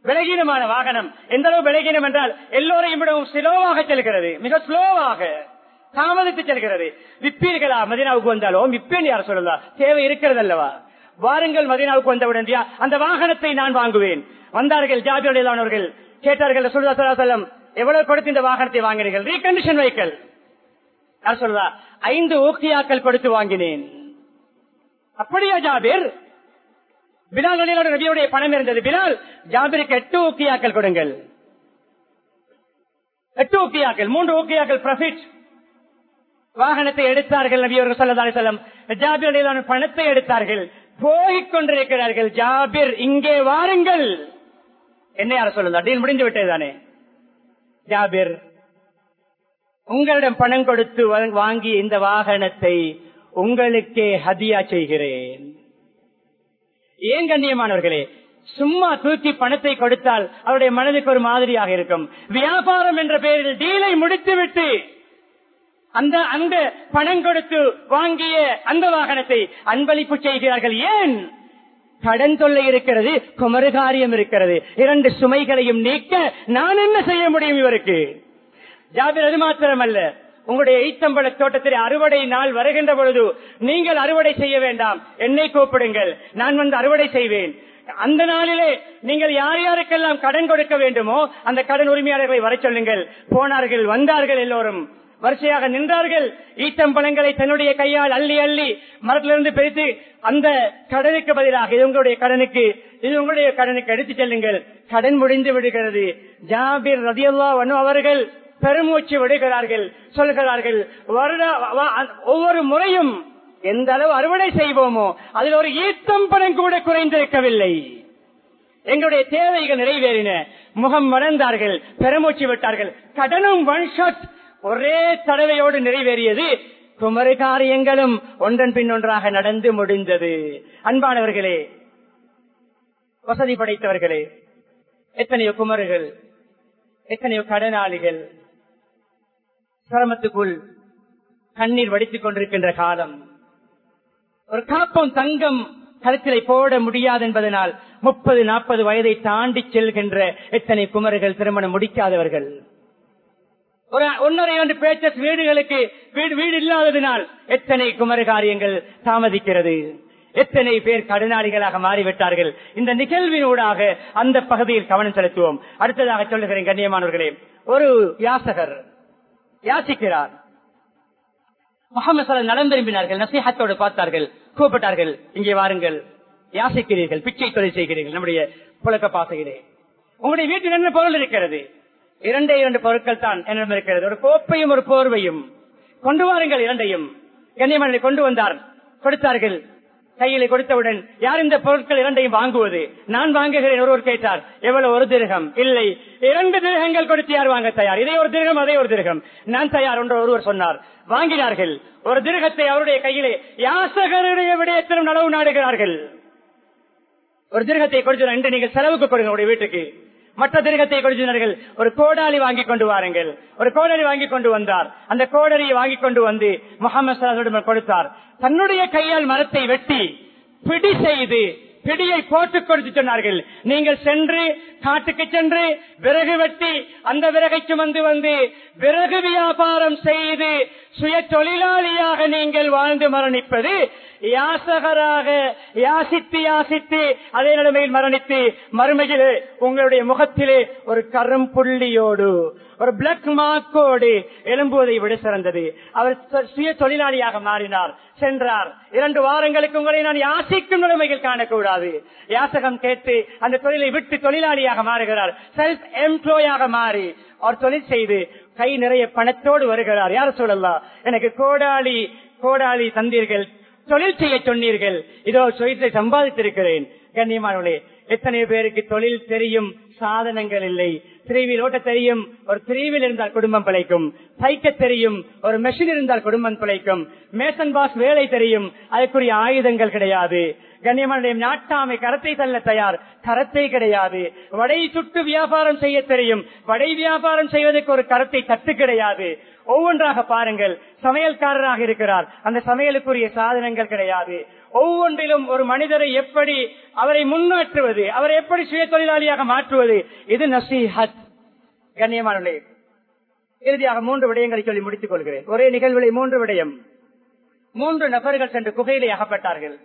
விலகீனமான வாகனம். எந்த அளவு விலகீனம் என்றால் எல்லோரையும் விடவும் ஸ்லோவாக செல்கிறது. மிக ஸ்லோவாக தாமதித்து செல்கிறது. விப்பீர்களா? மதினாவுக்கு வந்தாலோ? விப்பேன் யார் சொல்லலாம் தேவை இருக்கிறது அல்லவா வாருங்கள் மதினாவுக்கு வந்தவுடன் அந்த வாகனத்தை நான் வாங்குவேன். வந்தார்கள் ஜாபியர்களானவர்கள் கேட்டார்கள் சுல்லாசலம் எவ்வளவு கொடுத்து இந்த வாகனத்தை வாங்கினீர்கள்? ரீகண்டிஷன் வெஹிக்கல் யார் சொல்றா ஐந்து ஊக்கியாக்கள் கொடுத்து வாங்கினேன். அப்படியா ஜாபீர்? பிலால் அலியோட நபியுடைய பணம் இருந்தது. பிலால் ஜாபிருக்கு எட்டு ஊக்கியாக்கள் கொடுங்கள். எட்டு ஊக்கியாக்கள் மூன்று ஊக்கியாக்கள் ப்ராஃபிட் வாகனத்தை எடுத்தார்கள் நபி அவர்கள் ஸல்லல்லாஹு அலைஹி ஜாபிர் பணத்தை எடுத்தார்கள். போகிக் கொண்டிருக்கிறார்கள். ஜாபிர் இங்கே வாருங்கள். என்ன யார சொல்லுங்க டீல் முடிந்து விட்டதுதானே ஜாபிர் உங்களிடம் பணம் கொடுத்து வாங்கி இந்த வாகனத்தை உங்களுக்கே ஹதியா செய்கிறேன். ஏன் கண்ணியமானவர்களே? சும்மா தூக்கி பணத்தை கொடுத்தால் அவருடைய மனதுக்கு ஒரு மாதிரியாக இருக்கும். வியாபாரம் என்ற பெயரில் டீலை முடித்துவிட்டு அந்த அந்த பணம் கொடுத்து வாங்கிய அந்த வாகனத்தை அன்பளிப்பு செய்கிறார்கள். ஏன்? கடன் தொல்லை இருக்கிறது குமருகாரியம் இருக்கிறது. இரண்டு சுமைகளையும் நீக்க நான் என்ன செய்ய முடியும் இவருக்கு? ஜாபிர் அது மாத்திரமல்ல. உங்களுடைய ஈத்தம்பழ தோட்டத்தில் அறுவடை நாள் வருகின்ற பொழுது நீங்கள் அறுவடை செய்ய வேண்டாம். என்னை கூப்பிடுங்கள். நான் வந்து அறுவடை செய்வேன். அந்த நாளிலே நீங்கள் யார் யாருக்கெல்லாம் கடன் கொடுக்க வேண்டுமோ அந்த கடன் உரிமையாளர்களை வர சொல்லுங்கள். போனார்கள் வந்தார்கள் எல்லோரும். வரிசையாக நின்றார்கள். ஈத்தம்பழங்களை தன்னுடைய கையால் அள்ளி அள்ளி மரத்திலிருந்து பிரித்து அந்த கடனுக்கு பதிலாக இது உங்களுடைய கடனுக்கு இது உங்களுடைய கடனுக்கு எடுத்துச் செல்லுங்கள். கடன் முடிந்து விடுகிறது. ஜாபிர் ரதியல்லா வனு அவர்கள் பெருமூச்சு விடுகிறார்கள் சொல்கிறார்கள் வருட ஒவ்வொரு முறையும் எந்த அளவு அறுவடை செய்வோமோ அதில் ஒரு ஈத்தம் பணம் கூட குறைந்திருக்கவில்லை. எங்களுடைய தேவைகள் நிறைவேறின. முகம் மறந்தார்கள் பெருமூச்சு விட்டார்கள். கடனும் ஒன் ஷாட் ஒரே தடவையோடு நிறைவேறியது குமரி காரியங்களும் ஒன்றன் பின் ஒன்றாக நடந்து முடிந்தது. அன்பானவர்களே வசதி படைத்தவர்களே எத்தனையோ குமர்கள் எத்தனையோ கடனாளிகள் சிரமத்துக்குள் கண்ணீர் வடித்துக் கொண்டிருக்கின்ற காலம். ஒரு காப்பம் தங்கம் கருத்திலை போட முடியாது என்பதனால் முப்பது நாற்பது வயதை தாண்டி செல்கின்ற எத்தனை குமர்கள் திருமணம் முடிக்காதவர்கள். ஒரு ஒன்னரை ஆண்டு பேச்சஸ் வீடுகளுக்கு வீடு வீடு இல்லாததினால் எத்தனை குமர காரியங்கள் தாமதிக்கிறது. எத்தனை பேர் கடனாளிகளாக மாறிவிட்டார்கள். இந்த நிகழ்வினூடாக அந்த பகுதியில் கவனம் செலுத்துவோம். அடுத்ததாக சொல்லுகிறேன் கண்ணியமானவர்களே. ஒரு யாசகர் யாசிக்கிறார். முகமது சலம் நலம் விரும்பினார்கள் நசீஹத்தோடு பார்த்தார்கள் கூப்பிட்டார்கள் இங்கே வாருங்கள் யாசிக்கிறீர்கள் பிச்சை தொழில் செய்கிறீர்கள் நம்முடைய புழக்க பாசையிலே உங்களுடைய வீட்டில் என்ன பொருள் இருக்கிறது? இரண்டே இரண்டு பொருட்கள் தான் என்னிடம் இருக்கிறது. ஒரு கோப்பையும் ஒரு போர்வையும். கொண்டு வாருங்கள் இரண்டையும். கண்ணியமனை கொண்டு வந்தார். கொடுத்தார்கள். கையிலே கொடுத்தவுடன் யார் இந்த பொருட்கள் இரண்டையும் வாங்குவது? நான் வாங்குகிறேன் ஒருவர் கேட்டார். எவ்வளவு? ஒரு திருகம். இல்லை. இரண்டு திருகங்கள் கொடுத்து யார் வாங்க தயார்? இதே ஒரு திருகம் அதே ஒரு திருகம். நான் தயார் என்று ஒருவர் சொன்னார். வாங்கினார்கள். ஒரு திருகத்தை அவருடைய கையிலே யாசகருடைய விடயத்திலும் நனவு நாடுகிறார்கள். ஒரு திருகத்தை கொடுத்து நீங்கள் செலவுக்கு கொடுங்க உங்களுடைய வீட்டுக்கு. மற்ற திருகத்தை கொடுத்தினார்கள் ஒரு கோடாலி வாங்கி கொண்டு வாருங்கள். ஒரு கோடாலி வாங்கி கொண்டு வந்தார். அந்த கோடலியை வாங்கி கொண்டு வந்து முகமது கொடுத்தார். தன்னுடைய கையால் மரத்தை வெட்டி பிடி செய்து பிடியை போட்டு கொடுத்து சொன்னார்கள். நீங்கள் சென்று காட்டுக்கு சென்று விறகு வெட்டி அந்த விறகை சுமந்து வந்து விறகு வியாபாரம் செய்து சுய தொழிலாளியாக நீங்கள் வாழ்ந்து மரணிப்பது யாசகராக யாசித்து யாசித்து அதே நிலைமையில் மரணித்து மறுமையிலே உங்களுடைய முகத்திலே ஒரு கரும் புள்ளியோடு ஒரு பிளக் மார்க்கோடு எழும்புவதை விட சிறந்தது. அவர் சுய தொழிலாளியாக மாறினார் சென்றார். இரண்டு வாரங்களுக்கு உங்களை நான் யாசிக்கும் நிலைமைகள் காணக்கூடாது. யாசகம் கேட்டு அந்த தொழிலை விட்டு தொழிலாளியாக மாறுகிறார் செல்ஃப் எம்ப்ளாயாக மாறி அவர் தொழில் செய்து கை நிறைய பணத்தோடு வருகிறார். யார் சொல்லலாம் எனக்கு கோடாளி கோடாளி தந்தீர்கள் தொழில் செய்ய சொன்னீர்கள். இதோ சொயத்தை சம்பாதித்திருக்கிறேன். கண்ணியமானவர்களே எத்தனை பேருக்கு தொழில் தெரியும் சாதனங்கள் இல்லை. திரைவில் ஓட்ட தெரியும் ஒரு திரைவில் இருந்தால் குடும்பம் பிழைக்கும். சைக்க தெரியும் ஒரு மெஷின் இருந்தால் குடும்பம் பிழைக்கும். மேசன் பாஸ் வேலை தெரியும் அதற்குரிய ஆயுதங்கள் கிடையாது. கண்ணியமான நாட்டாமை கரத்தை தள்ள தயார் கரத்தை கிடையாது. வடை சுட்டு வியாபாரம் செய்ய தெரியும் வடை வியாபாரம் செய்வதற்கு ஒரு கரத்தை தட்டு கிடையாது. ஒவ்வொன்றாக பாருங்கள். சமையல்காரராக இருக்கிறார். அந்த சமையலுக்குரிய சாதனங்கள் கிடையாது. ஒவ்வொன்றிலும் ஒரு மனிதரை எப்படி அவரை முன்னேற்றுவது அவரை எப்படி சுய தொழிலாளியாக மாற்றுவது இது நசீஹத். கண்ணியமான இறுதியாக மூன்று விடயங்களை சொல்லி முடித்துக் கொள்கிறேன். ஒரே நிகழ்வுகளை மூன்று விடயம். மூன்று நபர்கள் சென்று குகையிலே அகப்பட்டார்கள்.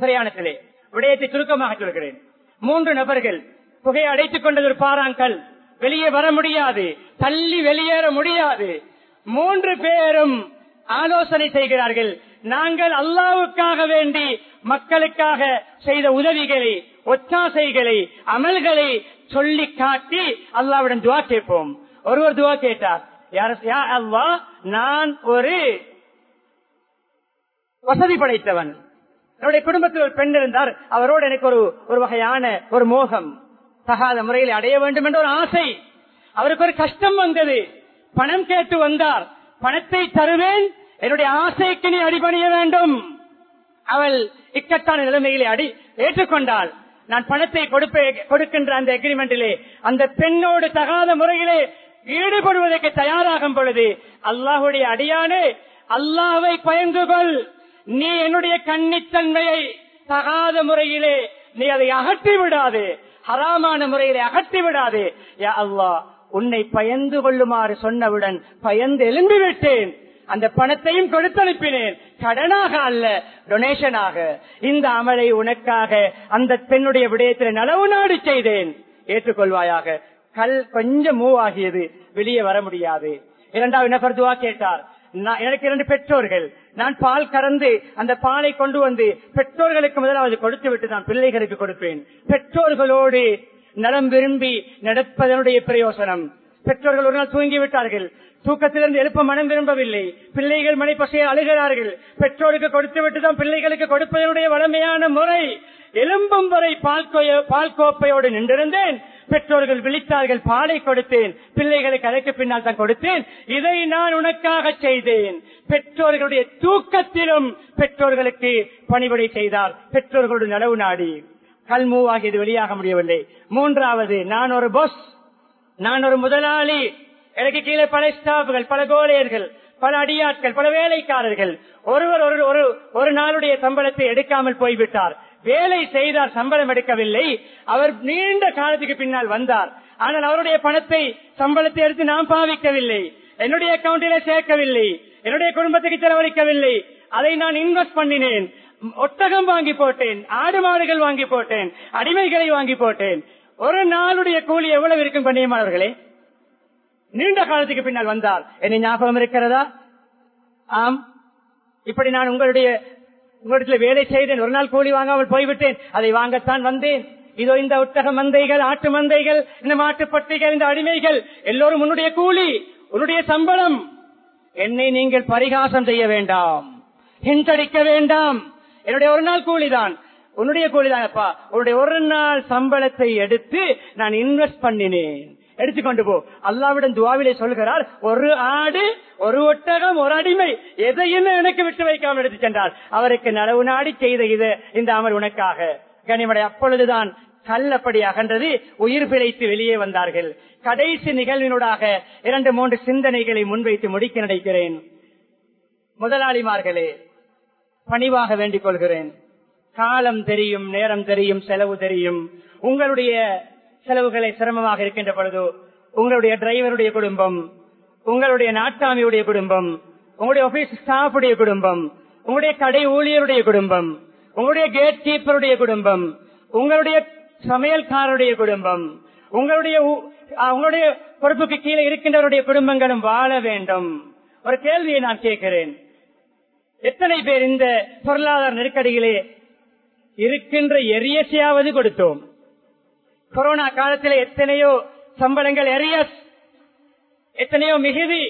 பிரயாணத்திலே. விடயத்தை சுருக்கமாக சொல்கிறேன். மூன்று நபர்கள் குகையை அடைத்துக் கொண்டது ஒரு பாறாங்கல். வெளியே வர முடியாது. தள்ளி வெளியேற முடியாது. மூன்று பேரும் ஆலோசனை செய்கிறார்கள். நாங்கள் அல்லாவுக்காக வேண்டி மக்களுக்காக செய்த உதவிகளை ஒத்தாசைகளை அமல்களை சொல்லி காட்டி அல்லாவிடம் துவா கேட்போம். ஒருவர் துவா கேட்டார். யார் யா நான் ஒரு வசதி படைத்தவன். என்னுடைய குடும்பத்தில் ஒரு பெண் இருந்தார். அவரோடு எனக்கு ஒரு ஒரு வகையான ஒரு மோகம். தகாத முறையில் அடைய வேண்டும் என்ற ஒரு ஆசை. அவருக்கு ஒரு கஷ்டம் வந்தது. பணம் கேட்டு வந்தார். பணத்தை தருவேன். என்னுடைய ஆசைக்கு நீ அடிபணிய வேண்டும். அவள் இக்கட்டான நிலைமையிலே அடி ஏற்றுக்கொண்டாள். நான் பணத்தை கொடுக்கின்ற அந்த அக்ரிமெண்டிலே அந்த பெண்ணோடு தகாத முறையிலே ஈடுபடுவதற்கு தயாராகும் பொழுது அல்லாஹுடைய அடியானே அல்லாவை பயந்து கொள். நீ என்னுடைய கண்ணித்தன்மையை தகாத முறையிலே நீ அதை அகற்றி விடாது ஹராமான முறையிலே அகற்றி விடாது யா அல்லாஹ் உன்னை பயந்து கொள்ளுமாறு சொன்னவுடன் பயந்து எழும்பி விட்டேன் அந்த பணத்தையும் கொடுத்து அனுப்பினேன் கடனாக அல்ல டொனேஷனாக இந்த அமலை உனக்காக அந்த பெண்ணுடைய விடயத்தில் நலவு நாடு செய்தேன். ஏற்றுக்கொள்வாயாக. கல் கொஞ்சம் மூவ் ஆகியது வெளியே வர முடியாது. இரண்டாவது நபர் துவா கேட்டார்? நான் எனக்கு இரண்டு பெற்றோர்கள். நான் பால் கறந்து அந்த பாலை கொண்டு வந்து பெற்றோர்களுக்கு முதலாவது கொடுத்து விட்டு நான் பிள்ளைகளுக்கு கொடுப்பேன். பெற்றோர்களோடு நலம் விரும்பி நடப்பதனுடைய பிரயோசனம். பெற்றோர்கள் ஒரு நாள் தூங்கி விட்டார்கள் தூக்கத்திலிருந்து எழுப்ப மனம் விரும்பவில்லை. பிள்ளைகள் மனை பசையை அழுகிறார்கள். பெற்றோருக்கு கொடுத்து விட்டுதான் பிள்ளைகளுக்கு கொடுப்பதனுடைய வளமையான முறை. எலும்பும் வரை பால் கோய- பால் கோப்பையோடு நின்றிருந்தேன். பெற்றோர்கள் விழித்தார்கள் பாலை கொடுத்தேன். பிள்ளைகளுக்கு அதற்கு பின்னால் தான் கொடுத்தேன். இதை நான் உனக்காக செய்தேன். பெற்றோர்களுடைய தூக்கத்திலும் பெற்றோர்களுக்கு பணிபடை செய்தார். பெற்றோர்களுடைய நடவு நாடி. கல் மூவாகியது வெளியாக முடியவில்லை. மூன்றாவது நான் ஒரு பொஸ் நான் ஒரு முதலாளி. எனக்கு கீழே பல ஸ்டாஃப்கள் பல கோலையர்கள் பல அடியாட்கள் பல வேலைக்காரர்கள். ஒருவர் ஒரு ஒரு ஒரு நாளுடைய சம்பளத்தை எடுக்காமல் போய்விட்டார். வேலை செய்தார் சம்பளம் எடுக்கவில்லை. அவர் நீண்ட காலத்துக்கு பின்னால் வந்தார். ஆனால் அவருடைய பணத்தை சம்பளத்தை எடுத்து நான் பாவிக்கவில்லை. என்னுடைய அக்கௌண்டில சேர்க்கவில்லை. என்னுடைய குடும்பத்துக்கு செலவழிக்கவில்லை. அதை நான் இன்வெஸ்ட் பண்ணினேன். ஒட்டகம் வாங்கி போட்டேன் ஆடு மாடுகள் வாங்கி போட்டேன் அடிமைகளை வாங்கி போட்டேன். ஒரு நாளுடைய கூலி எவ்வளவு இருக்கும் கண்ணியமானவர்களே நீண்ட காலத்துக்கு பின்னால் வந்தால் என்னை ஞாபகம் இருக்கிறதா? ஆம். இப்படி நான் உங்களுடைய உங்களிடத்தில் வேலை செய்தேன் ஒரு நாள் கூலி வாங்காமல் போய்விட்டேன் அதை வாங்கத்தான் வந்தேன். இதோ இந்த ஒட்டக மந்தைகள் ஆட்டு மந்தைகள் இந்த மாட்டுப்பட்டிகள் இந்த அடிமைகள் எல்லோரும் உன்னுடைய கூலி உன்னுடைய சம்பளம். என்னை நீங்கள் பரிகாசம் செய்ய வேண்டாம். ஹிண்டடிக்க வேண்டாம். என்னுடைய ஒரு நாள் கூலிதான். உன்னுடைய கூலிதான் அப்பா. உன்னுடைய ஒரு நாள் சம்பளத்தை எடுத்து நான் இன்வெஸ்ட் பண்ணினேன். எடுத்துக்கொண்டு போ. அல்லாவிடம் துவாவிலே சொல்கிறார் ஒரு ஆடு ஒரு ஒட்டகம் ஒரு அடிமை எதையுமே எனக்கு விட்டு வைக்காமல் எடுத்து சென்றார். அவருக்கு நலவு நாடி செய்த இது இந்த அமல் உனக்காக. கனிமடை அப்பொழுதுதான் கல்லப்படி அகன்றது உயிர் பிழைத்து வெளியே வந்தார்கள். கடைசி நிகழ்வினூடாக இரண்டு மூன்று சிந்தனைகளை முன்வைத்து முடிக்க நினைக்கிறேன். முதலாளிமார்களே பணிவாக வேண்டிக் கொள்கிறேன். காலம் தெரியும் நேரம் தெரியும் செலவு தெரியும். உங்களுடைய செலவுகளை சிரமமாக இருக்கின்ற பொழுது உங்களுடைய டிரைவருடைய குடும்பம் உங்களுடைய நாட்டாமியுடைய குடும்பம் உங்களுடைய ஆபீஸ் ஸ்டாஃபுடைய குடும்பம் உங்களுடைய கடை ஊழியருடைய குடும்பம் உங்களுடைய கேட் கீப்பருடைய குடும்பம் உங்களுடைய சமையல்காரருடைய குடும்பம் உங்களுடைய உங்களுடைய பொறுப்புக்கு கீழே இருக்கின்றவருடைய குடும்பங்களும் வாழ வேண்டும். ஒரு கேள்வியை நான் கேட்கிறேன். எத்தனை பேர் இந்த பொருளாதார நெருக்கடிகளே இருக்கின்ற எரியசையாவது கொடுத்தோம். கொரோனா காலத்தில் எத்தனையோ சம்பளங்கள் எரியஸ் எத்தனையோ மிகுதி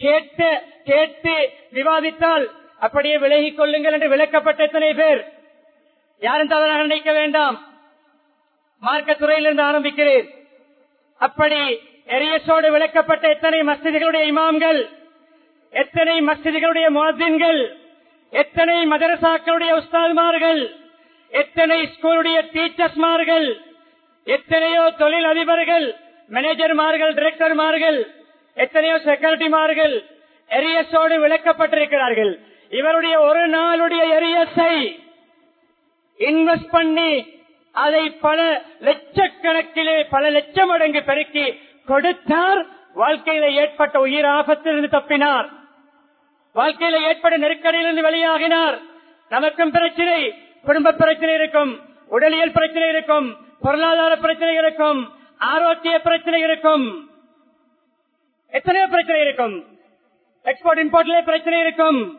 கேட்ட கேட்டு விவாதித்தால் அப்படியே விலகிக் கொள்ளுங்கள் என்று விளக்கப்பட்ட எத்தனை பேர். யாரும் தவறாக நினைக்க வேண்டாம். மார்க்க துறையிலிருந்து ஆரம்பிக்கிறேன். அப்படி எரியஸோடு விளக்கப்பட்ட எத்தனை மசிதிகளுடைய இமாம்கள் எத்தனை மஸ்திதிகளுடைய முஅத்தின்கள் எத்தனை மதரசாக்களுடைய உஸ்தாதுமார்கள் எத்தனை ஸ்கூலுடைய டீச்சர்ஸ்மார்கள் எத்தனையோ தொழில் அதிபர்கள் மேனேஜர்மார்கள் டிரெக்டர்மார்கள் எத்தனையோ செக்ரட்டரிமார்கள் எரியஸோடு விளக்கப்பட்டிருக்கிறார்கள். இவருடைய ஒரு நாளுடைய எரியஸை இன்வெஸ்ட் பண்ணி அதை பல லட்சக்கணக்கிலே பல லட்சம் மடங்கு பெருக்கி கொடுத்தார். வாழ்க்கையில ஏற்பட்ட உயிர் ஆபத்திலிருந்து தப்பினார். வாழ்க்கையில ஏற்பட நெருக்கடியிலிருந்து வெளியாகினார். நமக்கும் பிரச்சனை குடும்ப பிரச்சனை இருக்கும் உடலியல் பிரச்சனை இருக்கும் பொருளாதார பிரச்சனை இருக்கும் ஆரோக்கிய பிரச்சனை இருக்கும். எத்தனையோ பிரச்சனை இருக்கும். எக்ஸ்போர்ட் இம்போர்ட்ல பிரச்சனை இருக்கும்.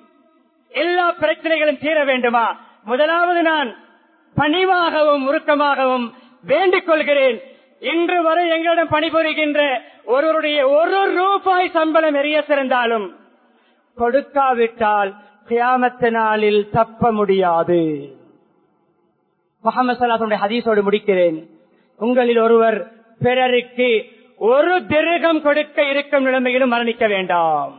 எல்லா பிரச்சனைகளும் தீர வேண்டுமா? முதலாவது நான் பணிவாகவும் உருக்கமாகவும் வேண்டிக் கொள்கிறேன். இன்று வரை எங்களிடம் பணிபுரிகின்ற ஒருவருடைய ஒரு ரூபாய் சம்பளம் எரிய சிறந்தாலும் கொடுக்காவிட்டால் கியாமத்த நாளில் தப்ப முடியாது. முகமது சலாசனுடைய ஹதீஸோடு முடிக்கிறேன். உங்களில் ஒருவர் பிறருக்கு ஒரு திருகம் கொடுக்க இருக்கும் நிலைமையிலும் மரணிக்க வேண்டாம்.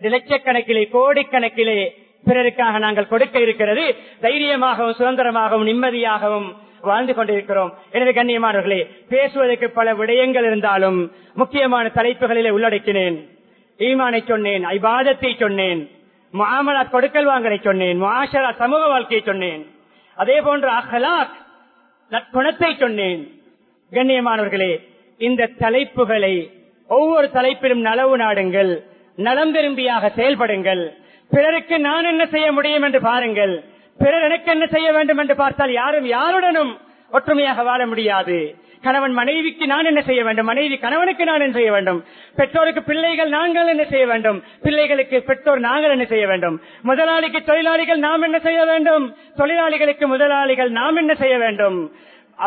லட்சக்கணக்கிலே கோடிக்கணக்கிலே பிறருக்காக நாங்கள் கொடுக்க இருக்கிறது. தைரியமாகவும் சுதந்திரமாகவும் நிம்மதியாகவும் வாழ்ந்து கொண்டிருக்கிறோம். எனவே கண்ணியமானவர்களே பேசுவதற்கு பல விடயங்கள் இருந்தாலும் முக்கியமான தலைப்புகளிலே உள்ளடக்கினேன். ஈமானை சொன்னேன் ஐபாதத்தை சொன்னேன் மாமலா கொடுக்கல் வாங்கலை சொன்னேன் மாஷரா சமூக வாழ்க்கையை சொன்னேன். அதே போன்ற அகலாக் நற்குணத்தை சொன்னேன். கண்ணியமானவர்களே இந்த தலைப்புகளை ஒவ்வொரு தலைப்பிலும் நலவு நாடுங்கள் நலம் விரும்பியாக செயல்படுங்கள். பிறருக்கு நான் என்ன செய்ய முடியும் என்று பாருங்கள். பிறர் எனக்கு என்ன செய்ய வேண்டும் என்று பார்த்தால் யாரும் யாருடனும் ஒற்றுமையாக வாழ முடியாது. கணவன் மனைவிக்கு நான் என்ன செய்ய வேண்டும்? மனைவி கணவனுக்கு நான் என்ன செய்ய வேண்டும்? பெற்றோருக்கு பிள்ளைகள் நாங்கள் என்ன செய்ய வேண்டும்? பிள்ளைகளுக்கு பெற்றோர் நாங்கள் என்ன செய்ய வேண்டும்? முதலாளிக்கு தொழிலாளிகள் நாம் என்ன செய்ய வேண்டும்? தொழிலாளிகளுக்கு முதலாளிகள் நாம் என்ன செய்ய வேண்டும்?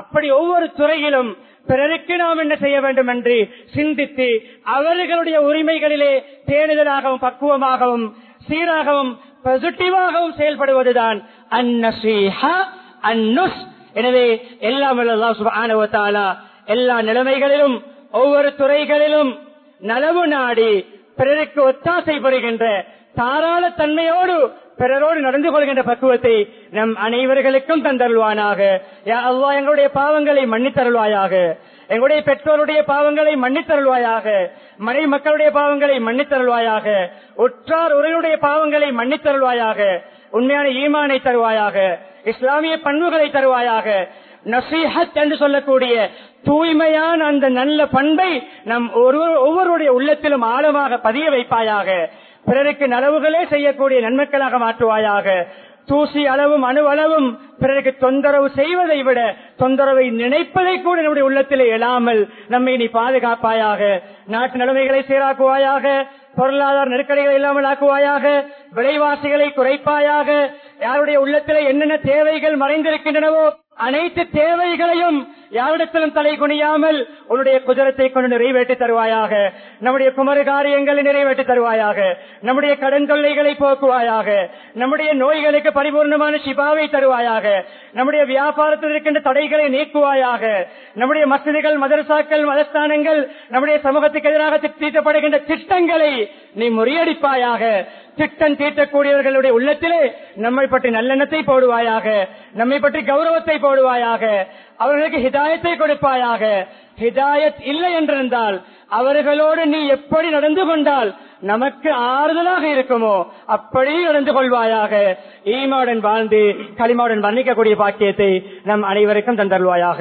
அப்படி ஒவ்வொரு துறையிலும் பிறருக்கு நாம் என்ன செய்ய வேண்டும் என்று சிந்தித்து அவர்களுடைய உரிமைகளிலே தேடுதலாகவும் பக்குவமாகவும் சீராகவும் பாசிட்டிவாகவும் செயல்படுவதுதான் அந்நசீஹா அந்நுஸ் எனவே எல்லாம் சுபானுவத்தாலா எல்லா நிலைமைகளிலும் ஒவ்வொரு துறைகளிலும் நலவு நாடி பிறருக்கு ஒத்தாசை புரிகின்ற தாராள தன்மையோடு பிறரோடு நடந்து கொள்கின்ற பக்குவத்தை நம் அனைவர்களுக்கும் தந்தருள்வானாக. யா எங்களுடைய பாவங்களை மன்னித்தருள்வாயாக. எங்களுடைய பெற்றோருடைய பாவங்களை மன்னித்தருள்வாயாக. மனை மக்களுடைய பாவங்களை மன்னித்தருள்வாயாக. உற்றார் உரையுடைய பாவங்களை மன்னித்தருள்வாயாக. உண்மையான ஈமானை தருவாயாக. இஸ்லாமிய பண்புகளை தருவாயாக. நசீஹத் என்று சொல்லக்கூடிய தூய்மையான அந்த நல்ல பண்பை நம் ஒவ்வொருடைய உள்ளத்திலும் ஆழமாக பதிய வைப்பாயாக. பிறருக்கு நலவுகளே செய்யக்கூடிய நன்மக்களாக மாற்றுவாயாக. தூசி அளவும் அணு அளவும் பிறருக்கு தொந்தரவு செய்வதை விட தொந்தரவை நினைப்பதை கூட நம்முடைய உள்ளத்திலே எழாமல் நம்மை நீ பாதுகாப்பாயாக நாட்டு நிலைமைகளை சீராக்குவாயாக பொருளாதார நெருக்கடிகளை இல்லாமல் ஆக்குவாயாக விலைவாசிகளை குறைப்பாயாக யாருடைய உள்ளத்திலே என்னென்ன தேவைகள் மறைந்திருக்கின்றனவோ அனைத்து தேவைகளையும் யாரிடத்திலும் தலை குனியாமல் உன்னுடைய குஜரத்தை கொண்டு நிறைவேற்றி தருவாயாக. நம்முடைய குமர காரியங்களை நிறைவேற்றி தருவாயாக. நம்முடைய கடன் தொல்லைகளை போக்குவாயாக. நம்முடைய நோய்களுக்கு பரிபூர்ணமான சிபாவை தருவாயாக. நம்முடைய வியாபாரத்தில் இருக்கின்ற தடைகளை நீக்குவாயாக. நம்முடைய மசதிகள் மதரசாக்கள் மதஸ்தானங்கள் நம்முடைய சமூகத்துக்கு எதிராக தீட்டப்படுகின்ற திட்டங்களை நீ முறியடிப்பாயாக. திட்டம் தீட்டக்கூடியவர்களுடைய உள்ளத்திலே நம்மை பற்றி நல்லெண்ணத்தை போடுவாயாக. நம்மை பற்றி கௌரவத்தை போடுவாயாக. அவர்களுக்கு ஹிதாயத்தை கொடுப்பாயாக. ஹிதாயத் இல்லை என்றிருந்தால் அவர்களோடு நீ எப்படி நடந்து கொண்டால் நமக்கு ஆறுதலாக இருக்குமோ அப்படி நடந்து கொள்வாயாக. ஈமாவுடன் வாழ்ந்து களிமாவுடன் வர்ணிக்கக்கூடிய பாக்கியத்தை நம் அனைவருக்கும் தந்தருவாயாக